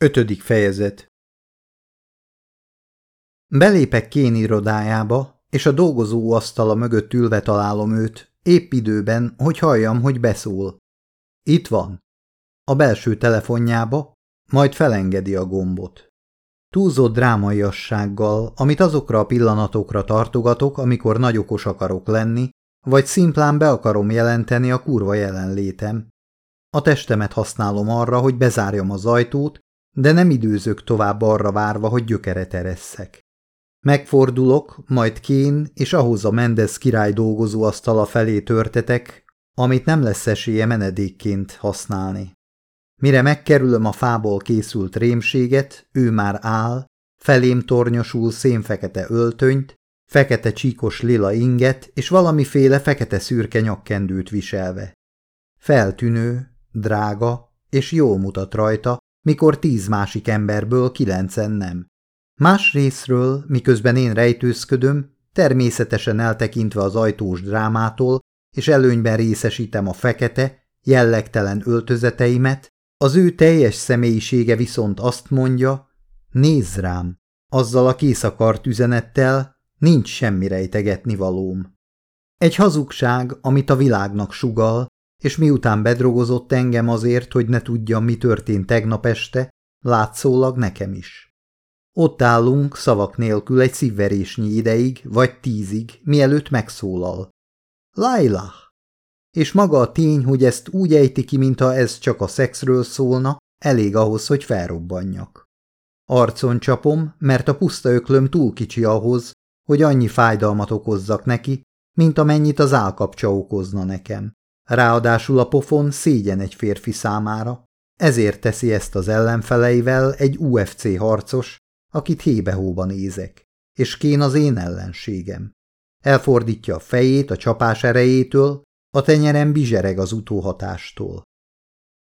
Ötödik fejezet Belépek Kén irodájába, és a dolgozó asztala mögött ülve találom őt, épp időben, hogy halljam, hogy beszól. Itt van. A belső telefonjába, majd felengedi a gombot. Túlzott drámaiassággal, amit azokra a pillanatokra tartogatok, amikor nagy okos akarok lenni, vagy szimplán be akarom jelenteni a kurva jelenlétem. A testemet használom arra, hogy bezárjam az ajtót, de nem időzök tovább arra várva, hogy gyökeret eresszek. Megfordulok, majd kén, és ahhoz a Mendez király dolgozó asztala felé törtetek, amit nem lesz esélye menedékként használni. Mire megkerülöm a fából készült rémséget, ő már áll, felém tornyosul szénfekete öltönyt, fekete csíkos lila inget és valamiféle fekete-szürke nyakkendőt viselve. Feltűnő, drága és jól mutat rajta, mikor tíz másik emberből kilencen nem. Más részről, miközben én rejtőzködöm, természetesen eltekintve az ajtós drámától, és előnyben részesítem a fekete, jellegtelen öltözeteimet, az ő teljes személyisége viszont azt mondja, nézz rám, azzal a készakart üzenettel nincs semmi rejtegetni valóm. Egy hazugság, amit a világnak sugal, és miután bedrogozott engem azért, hogy ne tudjam, mi történt tegnap este, látszólag nekem is. Ott állunk szavak nélkül egy szívverésnyi ideig, vagy tízig, mielőtt megszólal. Laila! És maga a tény, hogy ezt úgy ejti ki, mintha ez csak a szexről szólna, elég ahhoz, hogy felrobbanjak. Arcon csapom, mert a puszta öklöm túl kicsi ahhoz, hogy annyi fájdalmat okozzak neki, mint amennyit az állkapcsa okozna nekem. Ráadásul a pofon szégyen egy férfi számára, ezért teszi ezt az ellenfeleivel egy UFC harcos, akit hébe-hóba nézek, és Kén az én ellenségem. Elfordítja a fejét a csapás erejétől, a tenyerem bizsereg az utóhatástól.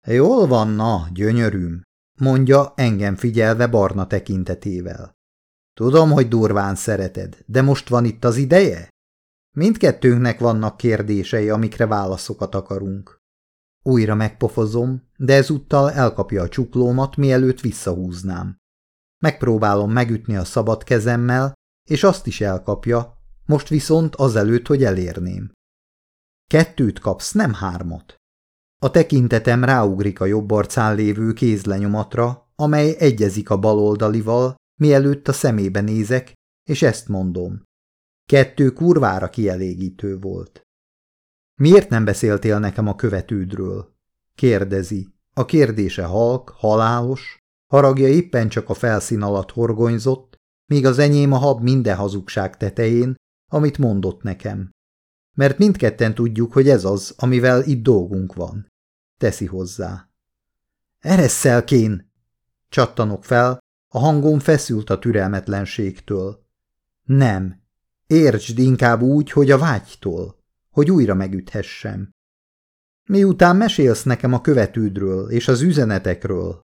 Jól van, na, gyönyörűm, mondja engem figyelve barna tekintetével. Tudom, hogy durván szereted, de most van itt az ideje? Mindkettőnknek vannak kérdései, amikre válaszokat akarunk. Újra megpofozom, de ezúttal elkapja a csuklómat, mielőtt visszahúznám. Megpróbálom megütni a szabad kezemmel, és azt is elkapja, most viszont azelőtt, hogy elérném. Kettőt kapsz, nem hármat. A tekintetem ráugrik a jobb arcán lévő kézlenyomatra, amely egyezik a baloldalival, mielőtt a szemébe nézek, és ezt mondom. Kettő kurvára kielégítő volt. Miért nem beszéltél nekem a követődről? Kérdezi. A kérdése halk, halálos, haragja éppen csak a felszín alatt horgonyzott, míg az enyém a hab minden hazugság tetején, amit mondott nekem. Mert mindketten tudjuk, hogy ez az, amivel itt dolgunk van. Teszi hozzá. Eresszel kén! Csattanok fel, a hangom feszült a türelmetlenségtől. Nem, Értsd inkább úgy, hogy a vágytól, hogy újra megüthessem. Miután mesélsz nekem a követődről és az üzenetekről.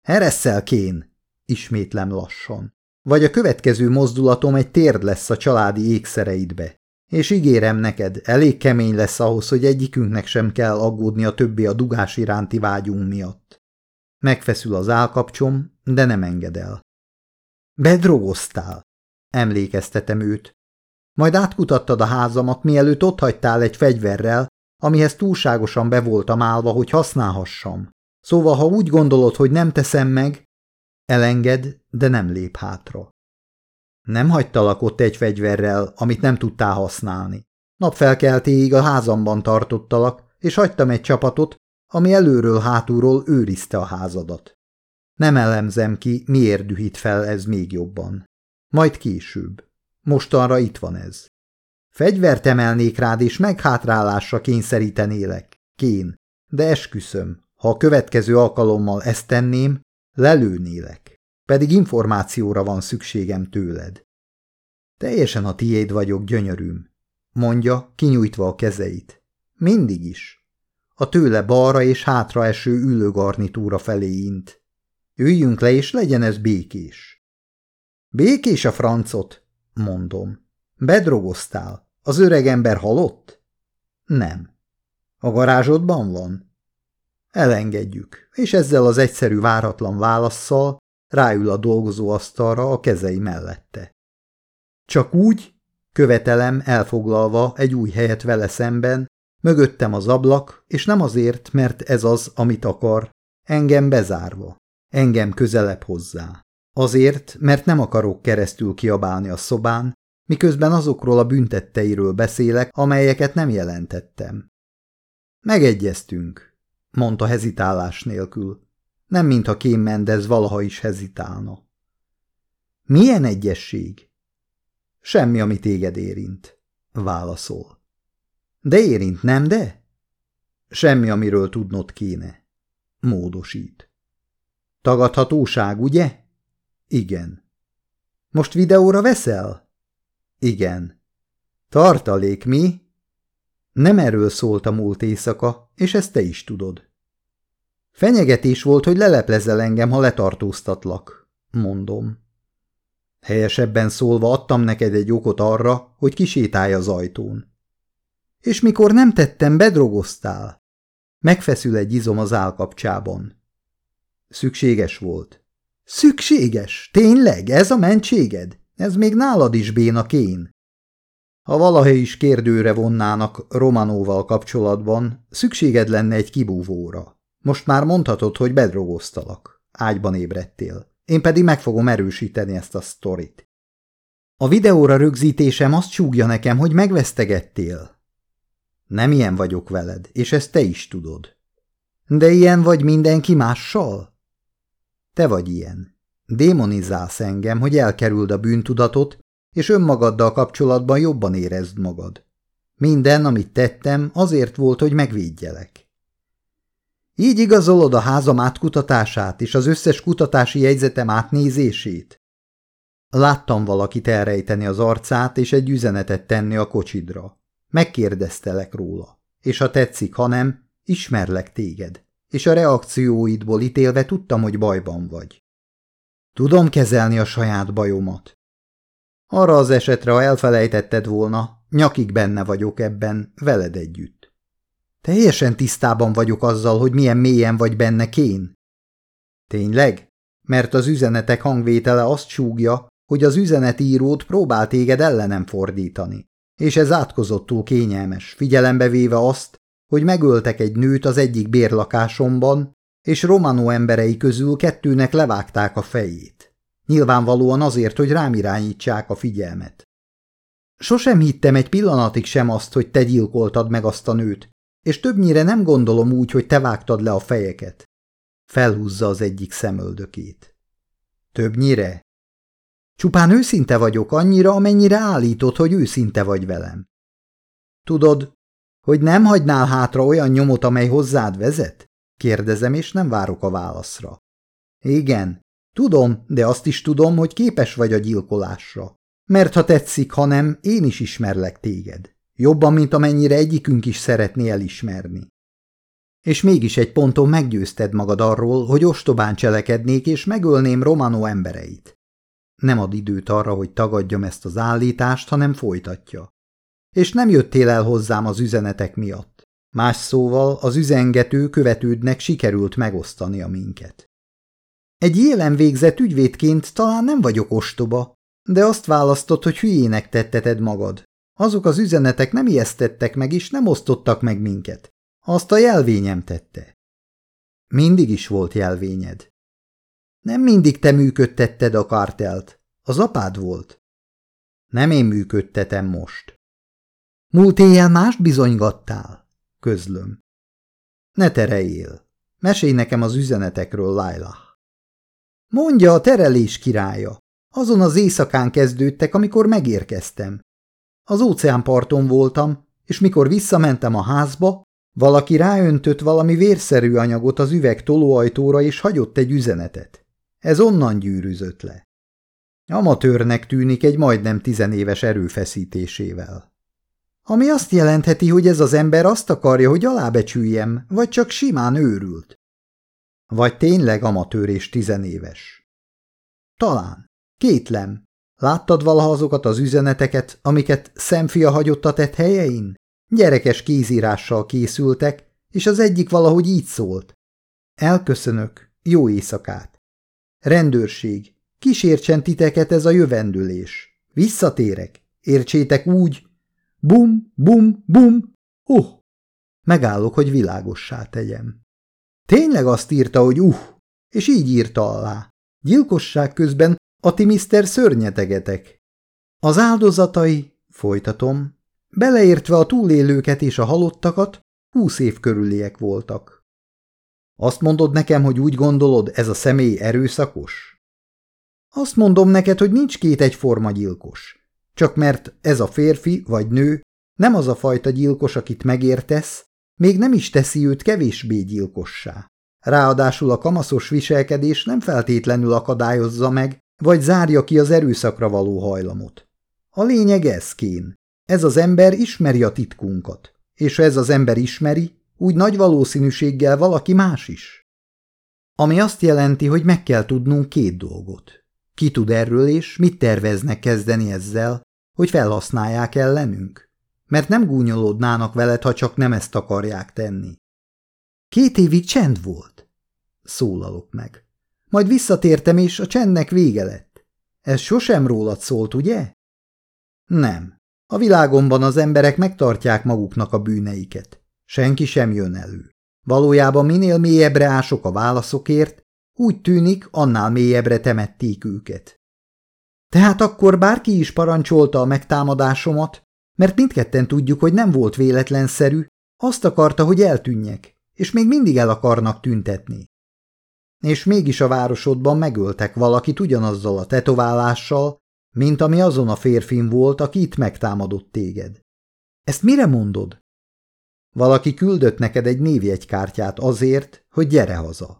Eresszel kén, ismétlem lassan. Vagy a következő mozdulatom egy térd lesz a családi ékszereidbe. És ígérem neked, elég kemény lesz ahhoz, hogy egyikünknek sem kell aggódni a többi a dugás iránti vágyunk miatt. Megfeszül az állkapcsom, de nem enged el. Bedrogoztál, emlékeztetem őt. Majd átkutattad a házamat, mielőtt ott hagytál egy fegyverrel, amihez túlságosan be voltam állva, hogy használhassam. Szóval, ha úgy gondolod, hogy nem teszem meg, elenged, de nem lép hátra. Nem hagytalak ott egy fegyverrel, amit nem tudtál használni. Napfelkeltéig a házamban tartottalak, és hagytam egy csapatot, ami előről-hátulról őrizte a házadat. Nem elemzem ki, miért dühít fel ez még jobban. Majd később. Mostanra itt van ez. Fegyvert emelnék rád, és meghátrálásra kényszerítenélek. Kén. De esküszöm, ha a következő alkalommal ezt tenném, lelőnélek. Pedig információra van szükségem tőled. Teljesen a tiéd vagyok, gyönyörűm, mondja, kinyújtva a kezeit. Mindig is. A tőle balra és hátra eső ülőgarnitúra felé int. Üljünk le, és legyen ez békés. Békés a francot, mondom. Bedrogoztál. Az öreg ember halott? Nem. A garázsodban van? Elengedjük, és ezzel az egyszerű váratlan válaszsal ráül a dolgozóasztalra a kezei mellette. Csak úgy, követelem elfoglalva egy új helyet vele szemben, mögöttem az ablak, és nem azért, mert ez az, amit akar, engem bezárva, engem közelebb hozzá. Azért, mert nem akarok keresztül kiabálni a szobán, miközben azokról a büntetteiről beszélek, amelyeket nem jelentettem. Megegyeztünk, mondta hezitálás nélkül. Nem mintha Kém Mendez valaha is hezitálna. Milyen egyesség? Semmi, ami téged érint, válaszol. De érint, nem de? Semmi, amiről tudnod kéne. Módosít. Tagadhatóság, ugye? Igen. Most videóra veszel? Igen. Tartalék mi? Nem erről szólt a múlt éjszaka, és ezt te is tudod. Fenyegetés volt, hogy leleplezel engem, ha letartóztatlak, mondom. Helyesebben szólva adtam neked egy okot arra, hogy kisétálj az ajtón. És mikor nem tettem, bedrogoztál. Megfeszül egy izom az állkapcsában. Szükséges volt. Szükséges? Tényleg? Ez a mentséged? Ez még nálad is bénakén. Ha valaha is kérdőre vonnának Romanóval kapcsolatban, szükséged lenne egy kibúvóra. Most már mondhatod, hogy bedrogoztalak. Ágyban ébredtél. Én pedig meg fogom erősíteni ezt a sztorit. A videóra rögzítésem azt súgja nekem, hogy megvesztegettél. Nem ilyen vagyok veled, és ezt te is tudod. De ilyen vagy mindenki mással? Te vagy ilyen. Démonizálsz engem, hogy elkerüld a bűntudatot, és önmagaddal kapcsolatban jobban érezd magad. Minden, amit tettem, azért volt, hogy megvédjelek. Így igazolod a házam átkutatását és az összes kutatási jegyzetem átnézését? Láttam valakit elrejteni az arcát és egy üzenetet tenni a kocsidra. Megkérdeztelek róla, és ha tetszik, ha nem, ismerlek téged, és a reakcióidból ítélve tudtam, hogy bajban vagy. Tudom kezelni a saját bajomat. Arra az esetre, ha elfelejtetted volna, nyakig benne vagyok ebben, veled együtt. Teljesen tisztában vagyok azzal, hogy milyen mélyen vagy benne kén. Tényleg? Mert az üzenetek hangvétele azt súgja, hogy az üzenetírót próbál téged ellenem fordítani. És ez átkozottul kényelmes, figyelembe véve azt, hogy megöltek egy nőt az egyik bérlakásomban, és Romano emberei közül kettőnek levágták a fejét. Nyilvánvalóan azért, hogy rám irányítsák a figyelmet. Sosem hittem egy pillanatig sem azt, hogy te gyilkoltad meg azt a nőt, és többnyire nem gondolom úgy, hogy te vágtad le a fejeket. Felhúzza az egyik szemöldökét. Többnyire? Csupán őszinte vagyok annyira, amennyire állítod, hogy őszinte vagy velem. Tudod, hogy nem hagynál hátra olyan nyomot, amely hozzád vezet? Kérdezem, és nem várok a válaszra. Igen, tudom, de azt is tudom, hogy képes vagy a gyilkolásra. Mert ha tetszik, ha nem, én is ismerlek téged. Jobban, mint amennyire egyikünk is szeretné elismerni. És mégis egy ponton meggyőzted magad arról, hogy ostobán cselekednék és megölném Romano embereit. Nem ad időt arra, hogy tagadjam ezt az állítást, hanem folytatja. És nem jöttél el hozzám az üzenetek miatt. Más szóval az üzengető követődnek sikerült megosztani a minket. Egy élen végzett ügyvédként talán nem vagyok ostoba, de azt választott, hogy hülyének tetteted magad. Azok az üzenetek nem ijesztettek meg, és nem osztottak meg minket. Azt a jelvényem tette. Mindig is volt jelvényed. Nem mindig te működtetted a kártelt. Az apád volt. Nem én működtetem most. Múlt éjjel mást bizonygattál, közlöm. Ne tereljél. Mesélj nekem az üzenetekről, Laila. Mondja a terelés királya. Azon az éjszakán kezdődtek, amikor megérkeztem. Az óceánparton voltam, és mikor visszamentem a házba, valaki ráöntött valami vérszerű anyagot az üveg tolóajtóra, és hagyott egy üzenetet. Ez onnan gyűrűzött le. Amatőrnek tűnik egy majdnem tizenéves erőfeszítésével. Ami azt jelentheti, hogy ez az ember azt akarja, hogy alábecsüljem, vagy csak simán őrült. Vagy tényleg amatőr és tizenéves. Talán. Kétlem. Láttad valaha azokat az üzeneteket, amiket szemfia hagyott a tett helyein? Gyerekes kézírással készültek, és az egyik valahogy így szólt. Elköszönök, jó éjszakát. Rendőrség, kísértsen titeket ez a jövendülés. Visszatérek, értsétek úgy. Bum, bum, bum. Uh! Megállok, hogy világossá tegyem. Tényleg azt írta, hogy uh, és így írta alá. Gyilkosság közben a ti miszter szörnyetegetek. Az áldozatai, folytatom, beleértve a túlélőket és a halottakat, húsz év körüliek voltak. Azt mondod nekem, hogy úgy gondolod, ez a személy erőszakos? Azt mondom neked, hogy nincs két egyforma gyilkos. Csak mert ez a férfi vagy nő nem az a fajta gyilkos, akit megértesz, még nem is teszi őt kevésbé gyilkossá. Ráadásul a kamaszos viselkedés nem feltétlenül akadályozza meg, vagy zárja ki az erőszakra való hajlamot. A lényeg ez, Kén. Ez az ember ismeri a titkunkat, és ha ez az ember ismeri, úgy nagy valószínűséggel valaki más is. Ami azt jelenti, hogy meg kell tudnunk két dolgot. Ki tud erről, és mit terveznek kezdeni ezzel, hogy felhasználják ellenünk? Mert nem gúnyolódnának veled, ha csak nem ezt akarják tenni. Két évig csend volt. Szólalok meg. Majd visszatértem, és a csendnek vége lett. Ez sosem rólad szólt, ugye? Nem. A világomban az emberek megtartják maguknak a bűneiket. Senki sem jön elő. Valójában minél mélyebbre ások a válaszokért, úgy tűnik, annál mélyebbre temették őket. Tehát akkor bárki is parancsolta a megtámadásomat, mert mindketten tudjuk, hogy nem volt véletlenszerű, azt akarta, hogy eltűnjek, és még mindig el akarnak tüntetni. És mégis a városodban megöltek valakit ugyanazzal a tetoválással, mint ami azon a férfin volt, aki itt megtámadott téged. Ezt mire mondod? Valaki küldött neked egy névjegykártyát azért, hogy gyere haza.